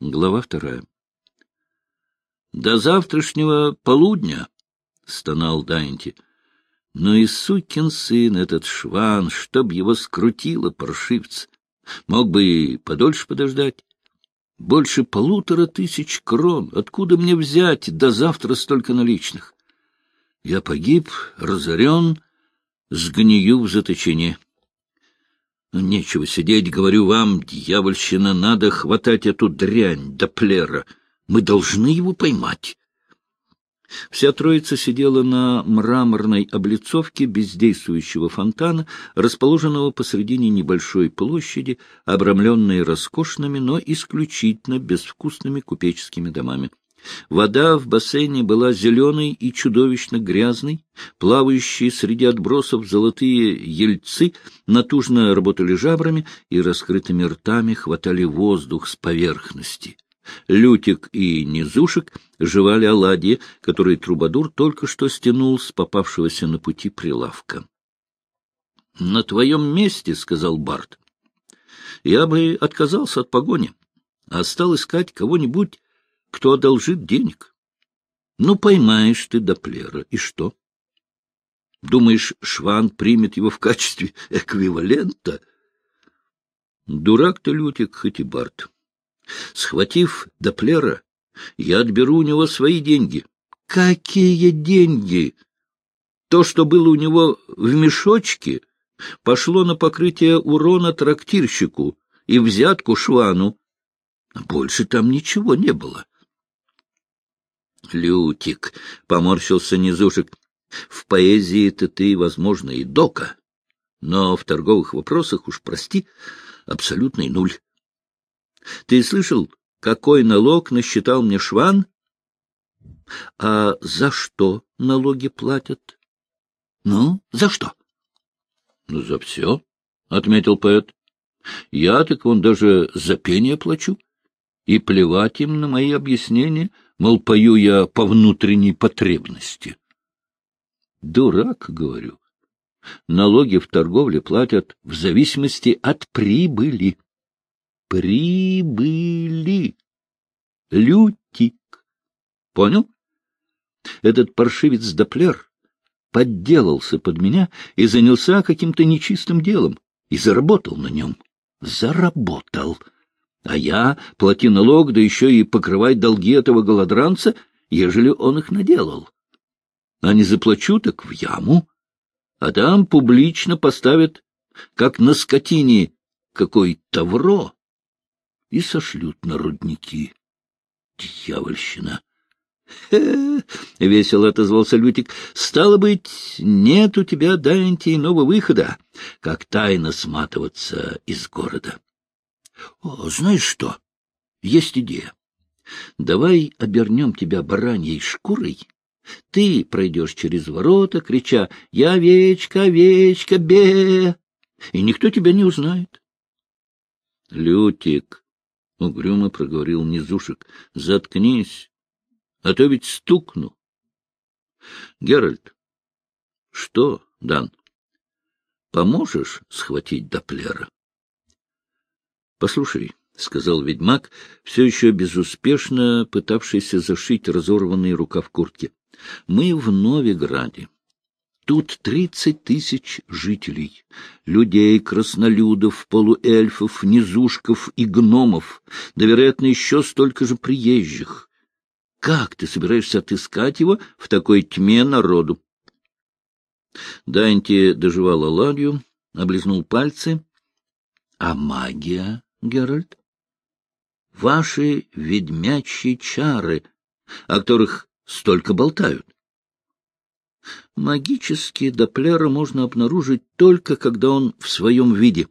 Глава вторая. «До завтрашнего полудня!» — стонал Дайнти. «Но и сукин сын этот шван, чтоб его скрутило, паршивц! Мог бы и подольше подождать. Больше полутора тысяч крон. Откуда мне взять до завтра столько наличных? Я погиб, разорен, сгнию в заточении». Ну, нечего сидеть, говорю вам, дьявольщина, надо хватать эту дрянь до плера. Мы должны его поймать. Вся троица сидела на мраморной облицовке бездействующего фонтана, расположенного посредине небольшой площади, обрамленной роскошными, но исключительно безвкусными купеческими домами. Вода в бассейне была зеленой и чудовищно грязной, плавающие среди отбросов золотые ельцы натужно работали жабрами и раскрытыми ртами хватали воздух с поверхности. Лютик и Низушек жевали оладьи, которые Трубадур только что стянул с попавшегося на пути прилавка. — На твоем месте, — сказал Барт, — я бы отказался от погони, а стал искать кого-нибудь кто одолжит денег. Ну, поймаешь ты Доплера, и что? Думаешь, Шван примет его в качестве эквивалента? Дурак ты, Лютик, хоть и Барт. Схватив Доплера, я отберу у него свои деньги. Какие деньги? То, что было у него в мешочке, пошло на покрытие урона трактирщику и взятку Швану. Больше там ничего не было. Лютик, — поморщился Низушек, — в поэзии-то ты, возможно, и дока, но в торговых вопросах, уж прости, абсолютный нуль. Ты слышал, какой налог насчитал мне Шван? А за что налоги платят? Ну, за что? Ну, за все, — отметил поэт. Я так вон даже за пение плачу. И плевать им на мои объяснения — мол, пою я по внутренней потребности. Дурак, говорю. Налоги в торговле платят в зависимости от прибыли. Прибыли. Лютик. Понял? Этот паршивец Доплер подделался под меня и занялся каким-то нечистым делом, и заработал на нем. Заработал. А я плати налог, да еще и покрывай долги этого голодранца, ежели он их наделал. А не заплачу, так в яму. А там публично поставят, как на скотине, какой тавро, и сошлют на рудники. Дьявольщина! — весело отозвался Лютик. — Стало быть, нет у тебя, Данти, иного выхода, как тайно сматываться из города. — знаешь что? Есть идея. Давай обернем тебя бараньей шкурой. Ты пройдешь через ворота, крича «Я овечка, овечка, бе!» и никто тебя не узнает. — Лютик, — угрюмо проговорил Низушек, — заткнись, а то ведь стукну. — Геральт. — Что, Дан? Поможешь схватить Доплера? — Послушай, — сказал ведьмак, все еще безуспешно пытавшийся зашить разорванный рукав куртки, — мы в Новиграде. Тут тридцать тысяч жителей, людей, краснолюдов, полуэльфов, низушков и гномов, да, вероятно, еще столько же приезжих. Как ты собираешься отыскать его в такой тьме народу? Данти доживал оладью, облизнул пальцы. — А магия? Геральт? Ваши ведьмячьи чары, о которых столько болтают. Магические доплера можно обнаружить только, когда он в своем виде,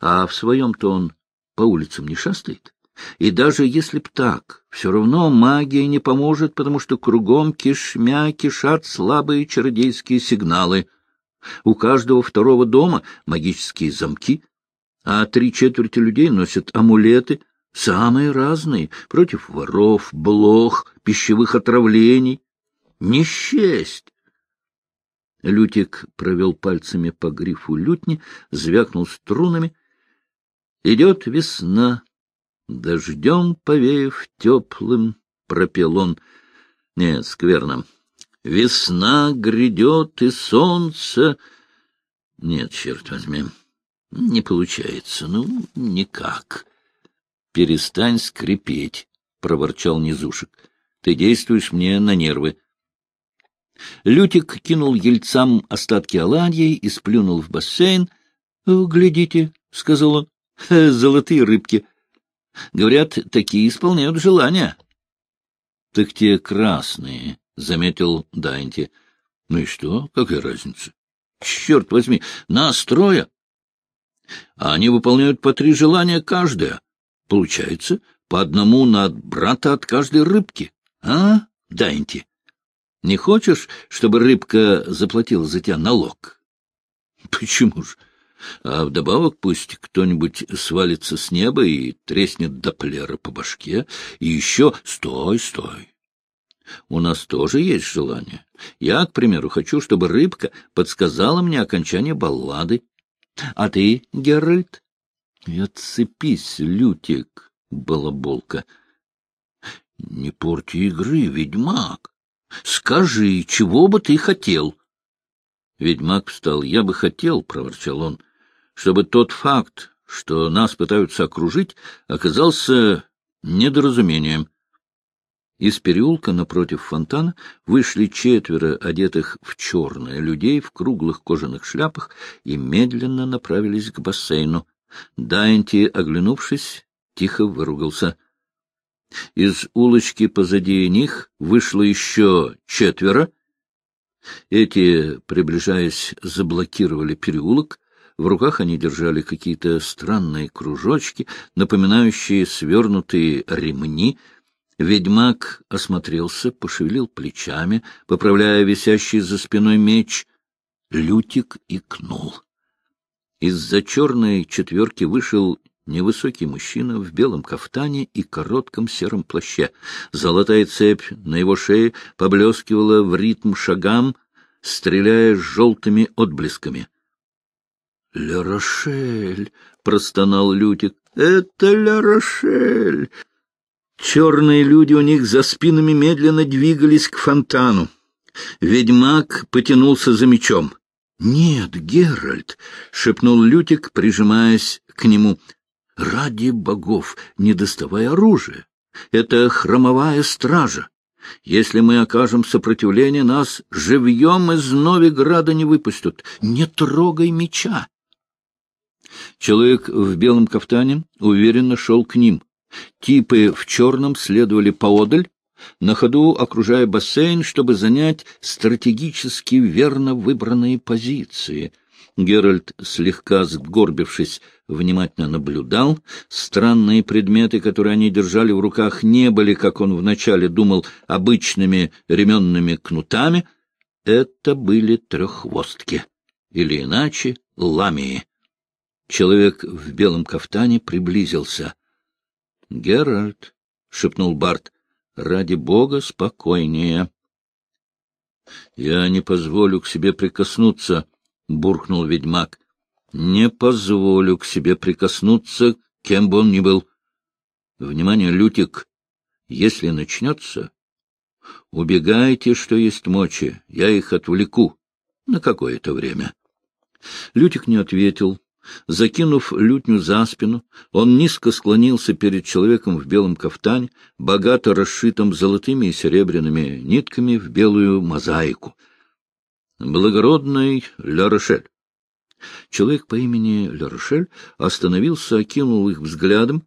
а в своем-то он по улицам не шастает. И даже если б так, все равно магия не поможет, потому что кругом кишмя кишат слабые чародейские сигналы. У каждого второго дома магические замки, а три четверти людей носят амулеты, самые разные, против воров, блох, пищевых отравлений. Не! Лютик провел пальцами по грифу лютни, звякнул струнами. Идет весна, Дождем повеяв теплым, пропел он. Нет, скверно. Весна грядет, и солнце... Нет, черт возьми, не получается. Ну, никак. Перестань скрипеть, — проворчал Низушек. Ты действуешь мне на нервы. Лютик кинул ельцам остатки оладьей и сплюнул в бассейн. — Глядите, — сказал он, — золотые рыбки. Говорят, такие исполняют желания. — Так те красные, — заметил Дайнти. — Ну и что? Какая разница? Черт возьми, нас трое. А они выполняют по три желания каждое. Получается, по одному на брата от каждой рыбки. А, Дайнти? Не хочешь, чтобы рыбка заплатила за тебя налог? Почему же? А вдобавок пусть кто-нибудь свалится с неба и треснет доплера по башке. И еще... Стой, стой. У нас тоже есть желание. Я, к примеру, хочу, чтобы рыбка подсказала мне окончание баллады. А ты, Геральт? Отцепись, Лютик, балаболка. Не порти игры, ведьмак. Скажи, чего бы ты хотел? Ведьмак встал. Я бы хотел, — проворчал он, — чтобы тот факт, что нас пытаются окружить, оказался недоразумением. Из переулка напротив фонтана вышли четверо одетых в черное людей в круглых кожаных шляпах и медленно направились к бассейну. Дайнти, оглянувшись, тихо выругался. Из улочки позади них вышло еще четверо. Эти, приближаясь, заблокировали переулок. В руках они держали какие-то странные кружочки, напоминающие свернутые ремни — Ведьмак осмотрелся, пошевелил плечами, поправляя висящий за спиной меч. Лютик икнул. Из-за черной четверки вышел невысокий мужчина в белом кафтане и коротком сером плаще. Золотая цепь на его шее поблескивала в ритм шагам, стреляя желтыми отблесками. — Ля Рошель! — простонал Лютик. — Это Ля Рошель! Черные люди у них за спинами медленно двигались к фонтану. Ведьмак потянулся за мечом. — Нет, Геральт! — шепнул Лютик, прижимаясь к нему. — Ради богов, не доставай оружие! Это хромовая стража. Если мы окажем сопротивление, нас живьем из Новиграда не выпустят. Не трогай меча! Человек в белом кафтане уверенно шел к ним. Типы в черном следовали поодаль, на ходу окружая бассейн, чтобы занять стратегически верно выбранные позиции. Геральт, слегка сгорбившись, внимательно наблюдал. Странные предметы, которые они держали в руках, не были, как он вначале думал, обычными ременными кнутами. Это были треххвостки, или иначе ламии. Человек в белом кафтане приблизился. — Геральт, — шепнул Барт, — ради бога спокойнее. — Я не позволю к себе прикоснуться, — буркнул ведьмак. — Не позволю к себе прикоснуться, кем бы он ни был. Внимание, Лютик, если начнется, убегайте, что есть мочи, я их отвлеку на какое-то время. Лютик не ответил, Закинув лютню за спину, он низко склонился перед человеком в белом кафтане, богато расшитом золотыми и серебряными нитками в белую мозаику. Благородный Ля-Рошель. Человек по имени Ля-Рошель остановился, окинул их взглядом.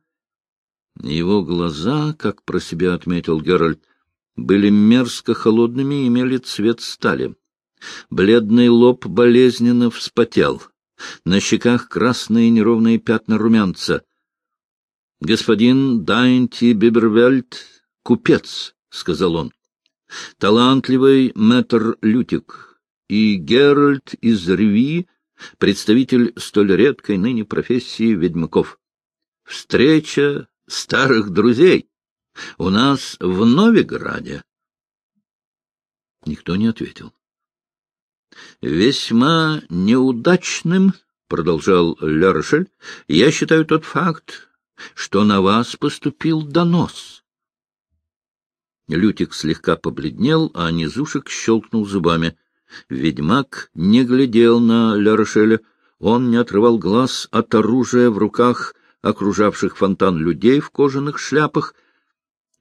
Его глаза, как про себя отметил Геральт, были мерзко холодными и имели цвет стали. Бледный лоб болезненно вспотел — на щеках красные неровные пятна румянца. — Господин Дайнти Бибервельд — купец, — сказал он. — Талантливый мэтр Лютик и Геральт из Реви — представитель столь редкой ныне профессии ведьмаков. Встреча старых друзей у нас в Новиграде. Никто не ответил. Весьма неудачным, — продолжал Лершель, — я считаю тот факт, что на вас поступил донос. Лютик слегка побледнел, а Низушек щелкнул зубами. Ведьмак не глядел на Ля он не отрывал глаз от оружия в руках окружавших фонтан людей в кожаных шляпах.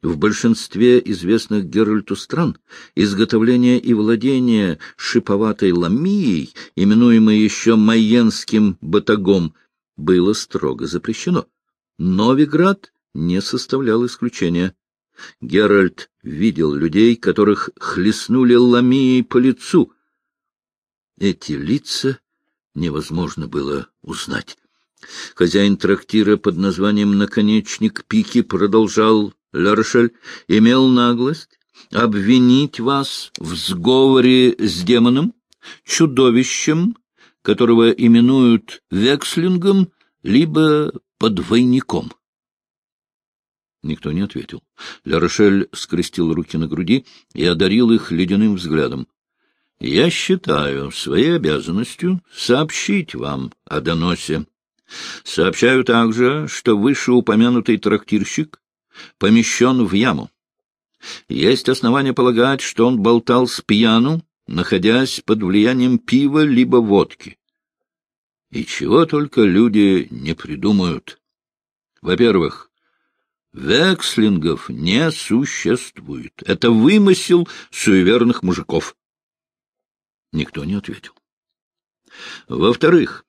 В большинстве известных Геральту стран изготовление и владение шиповатой ламией, именуемой еще майенским батагом, было строго запрещено. Новиград не составлял исключения. Геральт видел людей, которых хлестнули ламией по лицу. Эти лица невозможно было узнать. Хозяин трактира под названием «Наконечник Пики» продолжал Лершель, имел наглость обвинить вас в сговоре с демоном, чудовищем, которого именуют векслингом, либо подвойником. Никто не ответил. Лерошель скрестил руки на груди и одарил их ледяным взглядом. — Я считаю своей обязанностью сообщить вам о доносе. Сообщаю также, что вышеупомянутый трактирщик помещен в яму. Есть основания полагать, что он болтал с пьяну, находясь под влиянием пива либо водки. И чего только люди не придумают. Во-первых, векслингов не существует. Это вымысел суеверных мужиков. Никто не ответил. Во-вторых,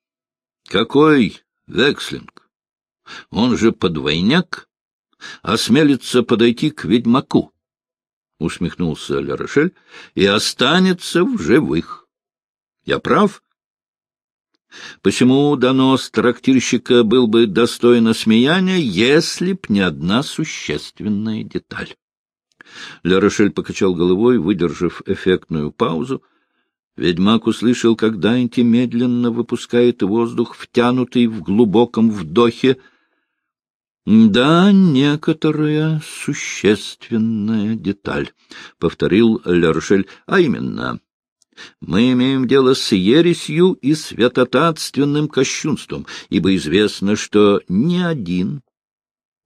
какой Векслинг, он же подвойняк, осмелится подойти к ведьмаку, — усмехнулся Ля-Рошель, — и останется в живых. Я прав? Почему донос трактирщика был бы достойно смеяния, если б не одна существенная деталь? Ля-Рошель покачал головой, выдержав эффектную паузу, Ведьмак услышал, как Дайнти медленно выпускает воздух, втянутый в глубоком вдохе. — Да, некоторая существенная деталь, — повторил Лершель, — а именно... Мы имеем дело с ересью и святотатственным кощунством, ибо известно, что ни один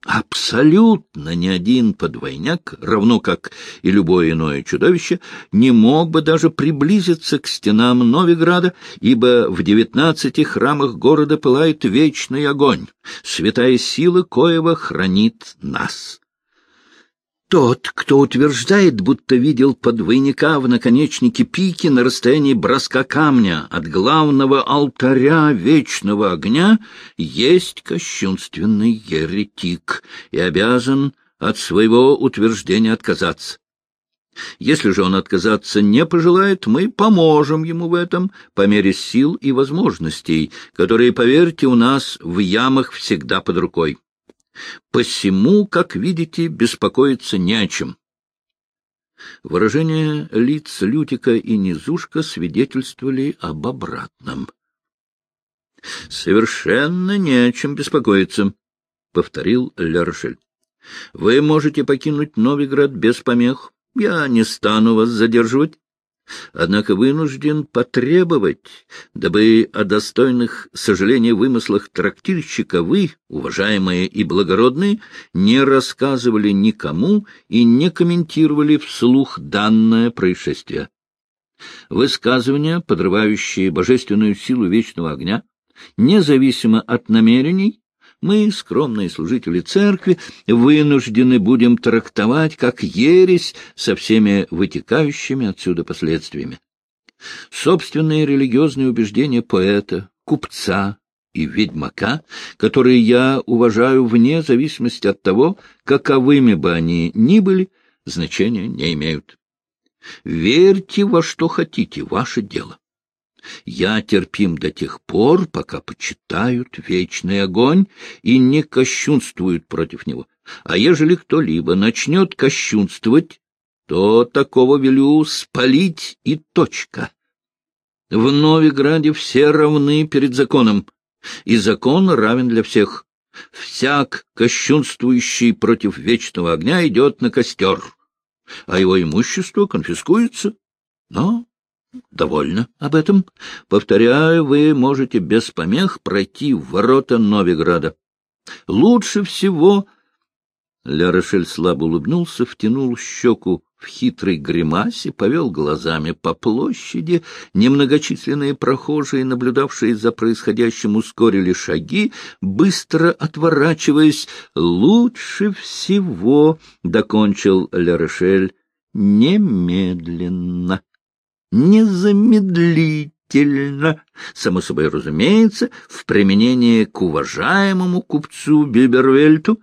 Абсолютно ни один подвойняк, равно как и любое иное чудовище, не мог бы даже приблизиться к стенам Новиграда, ибо в девятнадцати храмах города пылает вечный огонь, святая сила коего хранит нас. Тот, кто утверждает, будто видел подвойника в наконечнике пики на расстоянии броска камня от главного алтаря вечного огня, есть кощунственный еретик и обязан от своего утверждения отказаться. Если же он отказаться не пожелает, мы поможем ему в этом по мере сил и возможностей, которые, поверьте, у нас в ямах всегда под рукой. Посему, как видите, беспокоиться не о чем. Выражения лиц Лютика и Низушка свидетельствовали об обратном. — Совершенно не о чем беспокоиться, — повторил Лершель. — Вы можете покинуть Новиград без помех. Я не стану вас задерживать однако вынужден потребовать, дабы о достойных сожаления вымыслах трактирщика вы, уважаемые и благородные, не рассказывали никому и не комментировали вслух данное происшествие. Высказывания, подрывающие божественную силу вечного огня, независимо от намерений, мы, скромные служители церкви, вынуждены будем трактовать как ересь со всеми вытекающими отсюда последствиями. Собственные религиозные убеждения поэта, купца и ведьмака, которые я уважаю вне зависимости от того, каковыми бы они ни были, значения не имеют. Верьте во что хотите, ваше дело. Я терпим до тех пор, пока почитают вечный огонь и не кощунствуют против него. А ежели кто-либо начнет кощунствовать, то такого велю спалить и точка. В Новиграде все равны перед законом, и закон равен для всех. Всяк, кощунствующий против вечного огня, идет на костер, а его имущество конфискуется. Но Довольно об этом. Повторяю, вы можете без помех пройти в ворота Новиграда. Лучше всего... Ля Рошель слабо улыбнулся, втянул щеку в хитрой гримасе, повел глазами по площади. Немногочисленные прохожие, наблюдавшие за происходящим, ускорили шаги, быстро отворачиваясь. «Лучше всего», — докончил Ля Рошель, — «немедленно, незамедлительно» само собой разумеется, в применении к уважаемому купцу Бибервельту,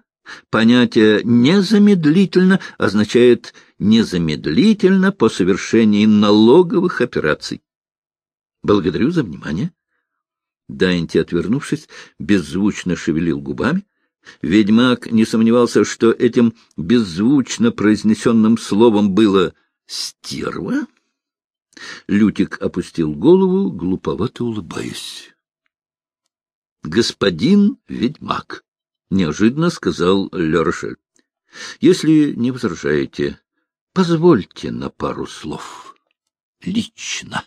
понятие «незамедлительно» означает «незамедлительно по совершении налоговых операций». Благодарю за внимание. Дайнти, отвернувшись, беззвучно шевелил губами. Ведьмак не сомневался, что этим беззвучно произнесенным словом было «стерва». Лютик опустил голову, глуповато улыбаясь. — Господин ведьмак, — неожиданно сказал Лершель, — если не возражаете, позвольте на пару слов. Лично.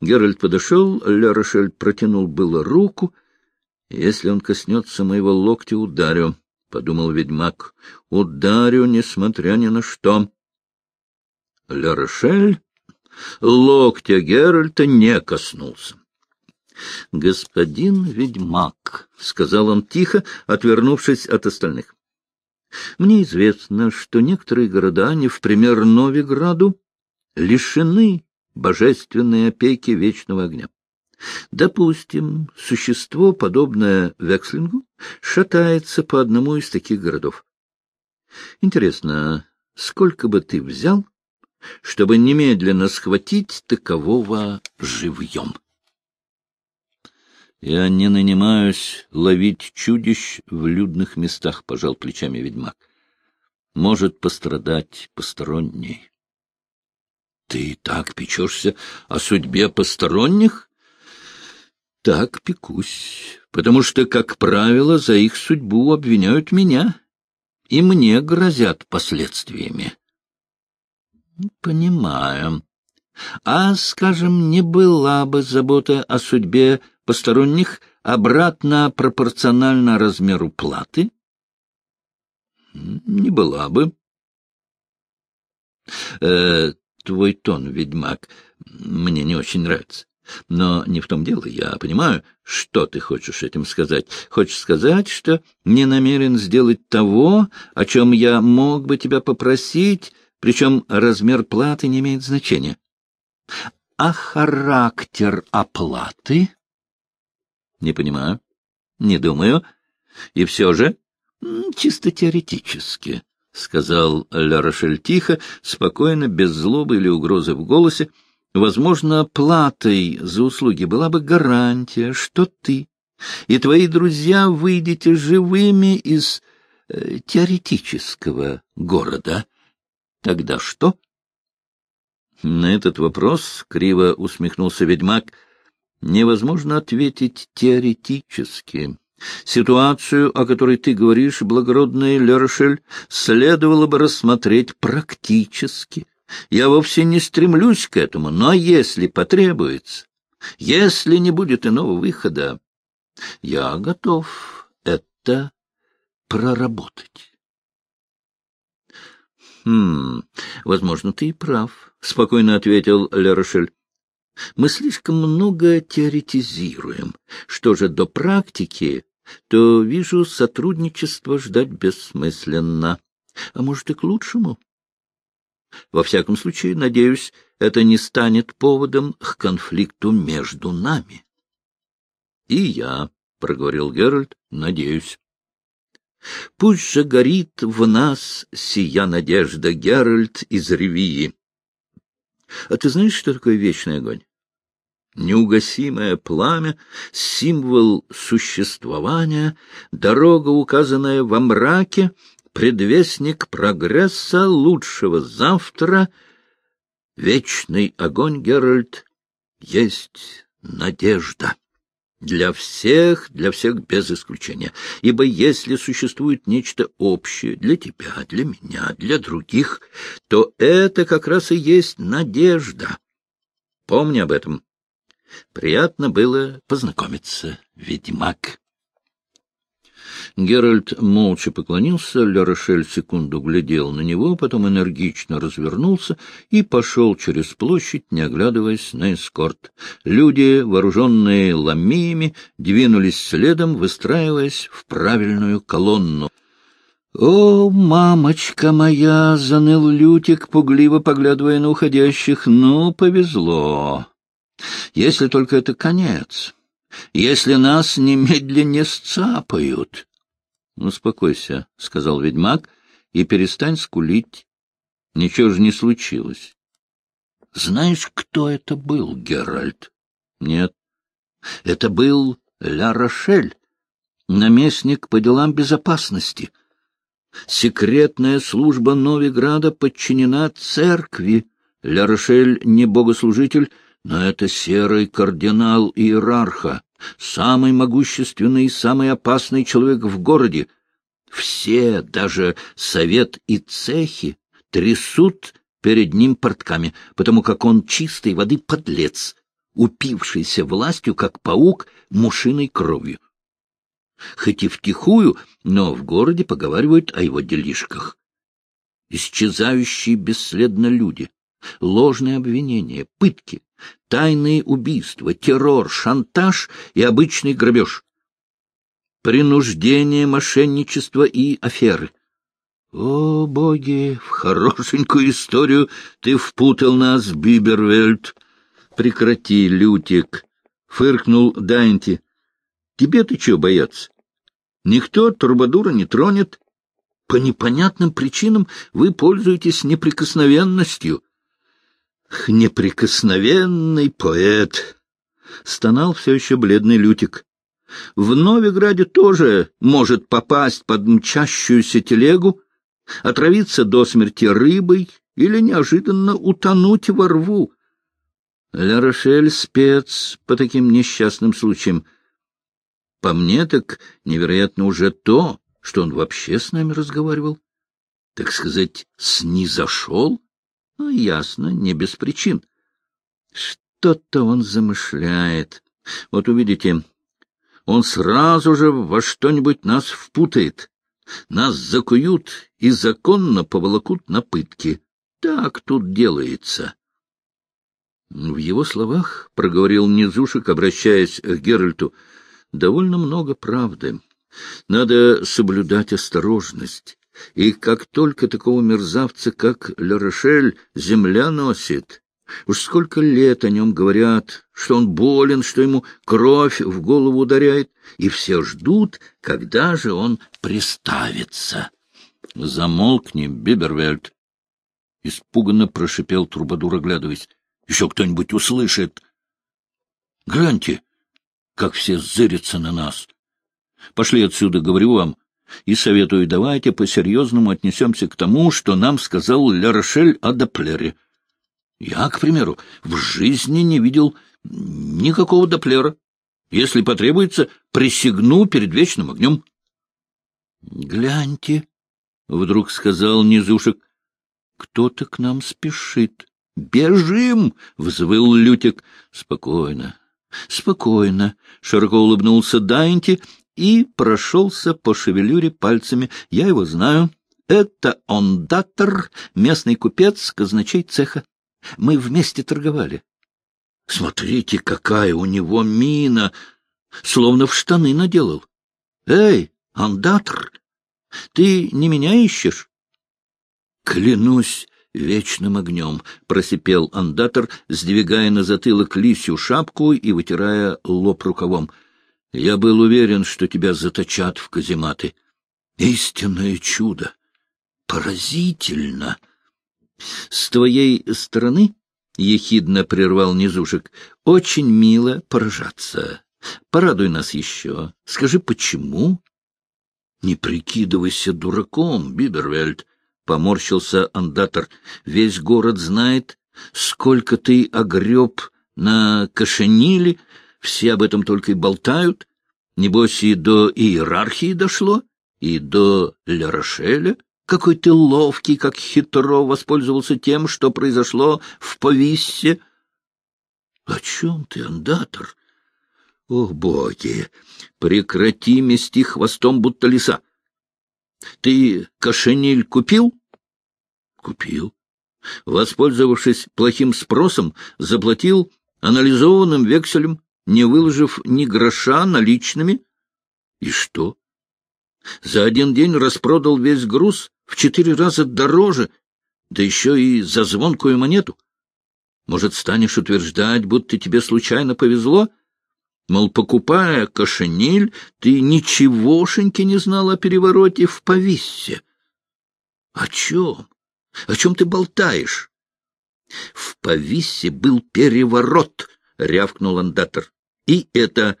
Геральт подошел, Лерошель протянул было руку. «Если он коснется моего локтя, ударю», — подумал ведьмак. «Ударю, несмотря ни на что». Ля Рошель локтя Геральта не коснулся. — Господин ведьмак, — сказал он тихо, отвернувшись от остальных, — мне известно, что некоторые города, не в пример Новиграду, лишены божественной опеки вечного огня. Допустим, существо, подобное Векслингу, шатается по одному из таких городов. Интересно, сколько бы ты взял чтобы немедленно схватить такового живьем. Я не нанимаюсь ловить чудищ в людных местах, — пожал плечами ведьмак. Может пострадать посторонний. Ты так печешься о судьбе посторонних? Так пекусь, потому что, как правило, за их судьбу обвиняют меня, и мне грозят последствиями. — Понимаю. А, скажем, не была бы забота о судьбе посторонних обратно пропорциональна размеру платы? — Не была бы. Э, твой тон, ведьмак, мне не очень нравится. Но не в том дело. Я понимаю, что ты хочешь этим сказать. Хочешь сказать, что не намерен сделать того, о чем я мог бы тебя попросить, причем размер платы не имеет значения. А характер оплаты? Не понимаю. Не думаю. И все же, чисто теоретически, — сказал Ля тихо, спокойно, без злобы или угрозы в голосе, — возможно, платой за услуги была бы гарантия, что ты и твои друзья выйдете живыми из э, теоретического города. Тогда что? На этот вопрос, криво усмехнулся ведьмак, невозможно ответить теоретически. Ситуацию, о которой ты говоришь, благородный Лершель, следовало бы рассмотреть практически. Я вовсе не стремлюсь к этому, но если потребуется, если не будет иного выхода, я готов это проработать. — Хм, возможно, ты и прав, — спокойно ответил Лерошель. — Мы слишком много теоретизируем. Что же до практики, то, вижу, сотрудничество ждать бессмысленно. А может, и к лучшему? Во всяком случае, надеюсь, это не станет поводом к конфликту между нами. — И я, — проговорил Геральт, — надеюсь. Пусть же горит в нас сия надежда, Геральт из Ревии. А ты знаешь, что такое вечный огонь? Неугасимое пламя, символ существования, дорога, указанная во мраке, предвестник прогресса лучшего завтра. Вечный огонь, Геральт, есть надежда. Для всех, для всех без исключения. Ибо если существует нечто общее для тебя, для меня, для других, то это как раз и есть надежда. Помни об этом. Приятно было познакомиться, ведьмак. Геральт молча поклонился, Ля Рошель секунду глядел на него, потом энергично развернулся и пошел через площадь, не оглядываясь на эскорт. Люди, вооруженные ламиями, двинулись следом, выстраиваясь в правильную колонну. — О, мамочка моя! — заныл Лютик, пугливо поглядывая на уходящих. — Ну, повезло. Если только это конец. Если нас немедленно сцапают. — успокойся, — сказал ведьмак, — и перестань скулить. Ничего же не случилось. — Знаешь, кто это был, Геральт? — Нет. — Это был Ля Рошель, наместник по делам безопасности. Секретная служба Новиграда подчинена церкви. Ля Рошель не богослужитель, но это серый кардинал иерарха, самый могущественный и самый опасный человек в городе. Все, даже совет и цехи, трясут перед ним портками, потому как он чистой воды подлец, упившийся властью, как паук, мушиной кровью. Хоть и втихую, но в городе поговаривают о его делишках. Исчезающие бесследно люди, ложные обвинения, пытки, тайные убийства, террор, шантаж и обычный грабеж. Принуждение, мошенничество и аферы. О, боги, в хорошенькую историю ты впутал нас, Бибервельд. Прекрати, Лютик, — фыркнул Дайнти. Тебе-то чего бояться? Никто Турбадура не тронет. По непонятным причинам вы пользуетесь неприкосновенностью. Неприкосновенный поэт! Стонал все еще бледный Лютик. В Новиграде тоже может попасть под мчащуюся телегу, отравиться до смерти рыбой или неожиданно утонуть во рву. Ля Рошель — спец по таким несчастным случаям. По мне так невероятно уже то, что он вообще с нами разговаривал. Так сказать, снизошел ну, ясно, не без причин. Что-то он замышляет. Вот увидите, он сразу же во что-нибудь нас впутает. Нас закуют и законно поволокут на пытки. Так тут делается. В его словах проговорил Низушек, обращаясь к Геральту, довольно много правды. Надо соблюдать осторожность. И как только такого мерзавца, как Лерошель, земля носит, уж сколько лет о нем говорят, что он болен, что ему кровь в голову ударяет, и все ждут, когда же он приставится. — Замолкни, Бибервельд! — испуганно прошипел Трубадур, оглядываясь. — Еще кто-нибудь услышит. — Гляньте, как все зырятся на нас. Пошли отсюда, говорю вам, и советую, давайте по-серьезному отнесемся к тому, что нам сказал Ля-Рошель о Доплере. Я, к примеру, в жизни не видел никакого Доплера. Если потребуется, присягну перед вечным огнем. — Гляньте, — вдруг сказал Низушек, — кто-то к нам спешит. — Бежим! — взвыл Лютик. — Спокойно, спокойно, — широко улыбнулся Дайнти и прошелся по шевелюре пальцами. Я его знаю. Это ондатор, местный купец, казначей цеха. Мы вместе торговали. Смотрите, какая у него мина! Словно в штаны наделал. Эй, ондатор, ты не меня ищешь? Клянусь вечным огнем, — просипел андатор, сдвигая на затылок лисью шапку и вытирая лоб рукавом. Я был уверен, что тебя заточат в казематы. Истинное чудо! Поразительно! С твоей стороны, — ехидно прервал Низушек, — очень мило поражаться. Порадуй нас еще. Скажи, почему? — Не прикидывайся дураком, Бибервельд, — поморщился андатор. — Весь город знает, сколько ты огреб на кошениле, — все об этом только и болтают. Небось, и до иерархии дошло, и до Ля-Рошеля. Какой ты ловкий, как хитро воспользовался тем, что произошло в Повиссе. — О чем ты, андатор? О, боги! Прекрати мести хвостом, будто лиса! Ты кошениль купил? Купил. Воспользовавшись плохим спросом, заплатил анализованным векселем, не выложив ни гроша наличными. И что? За один день распродал весь груз в четыре раза дороже, да еще и за звонкую монету. Может, станешь утверждать, будто тебе случайно повезло? Мол, покупая кошениль, ты ничегошеньки не знал о перевороте в Повиссе. О чем? О чем ты болтаешь? В Повиссе был переворот, — рявкнул андатор. И это,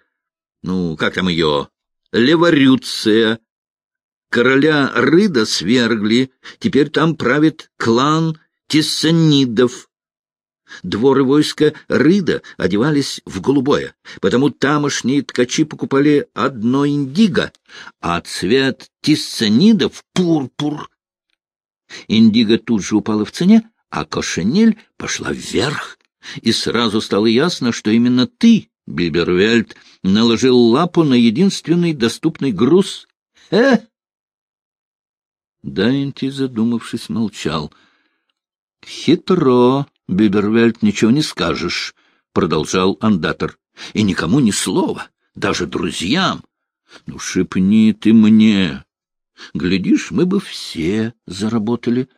ну, как там ее, леворюция. Короля Рыда свергли, теперь там правит клан Тессанидов. И войско Рыда одевались в голубое, потому тамошние ткачи покупали одно индиго, а цвет Тессанидов — пурпур. Индиго тут же упала в цене, а кошениль пошла вверх, и сразу стало ясно, что именно ты, Бибервельд, наложил лапу на единственный доступный груз. Э! Дайнти, задумавшись, молчал. — Хитро, Бибервельд, ничего не скажешь, — продолжал андатор. — И никому ни слова, даже друзьям. Ну, шепни ты мне. Глядишь, мы бы все заработали.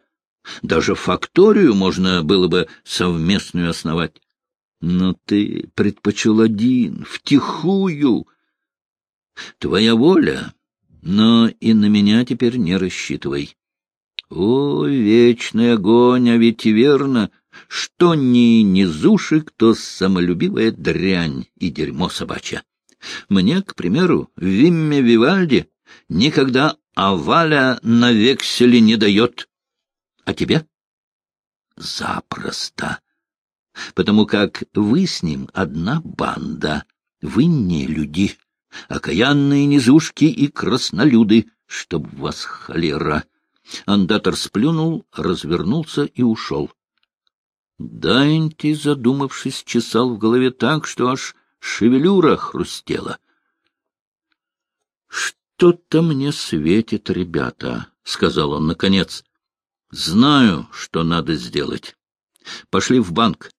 Даже факторию можно было бы совместную основать. Но ты предпочел один, втихую. Твоя воля, но и на меня теперь не рассчитывай. О, вечный огонь, а ведь верно, что ни низушек, то самолюбивая дрянь и дерьмо собачье. Мне, к примеру, в Вимме Вивальди никогда аваля на векселе не дает. А тебе? Запросто потому как вы с ним одна банда, вы не люди, окаянные низушки и краснолюды, чтоб вас холера. Андатор сплюнул, развернулся и ушел. Дайнти, задумавшись, чесал в голове так, что аж шевелюра хрустела. — Что-то мне светит, ребята, — сказал он наконец. — Знаю, что надо сделать. Пошли в банк.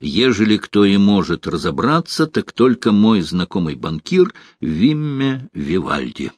Ежели кто и может разобраться, так только мой знакомый банкир Вимме Вивальди.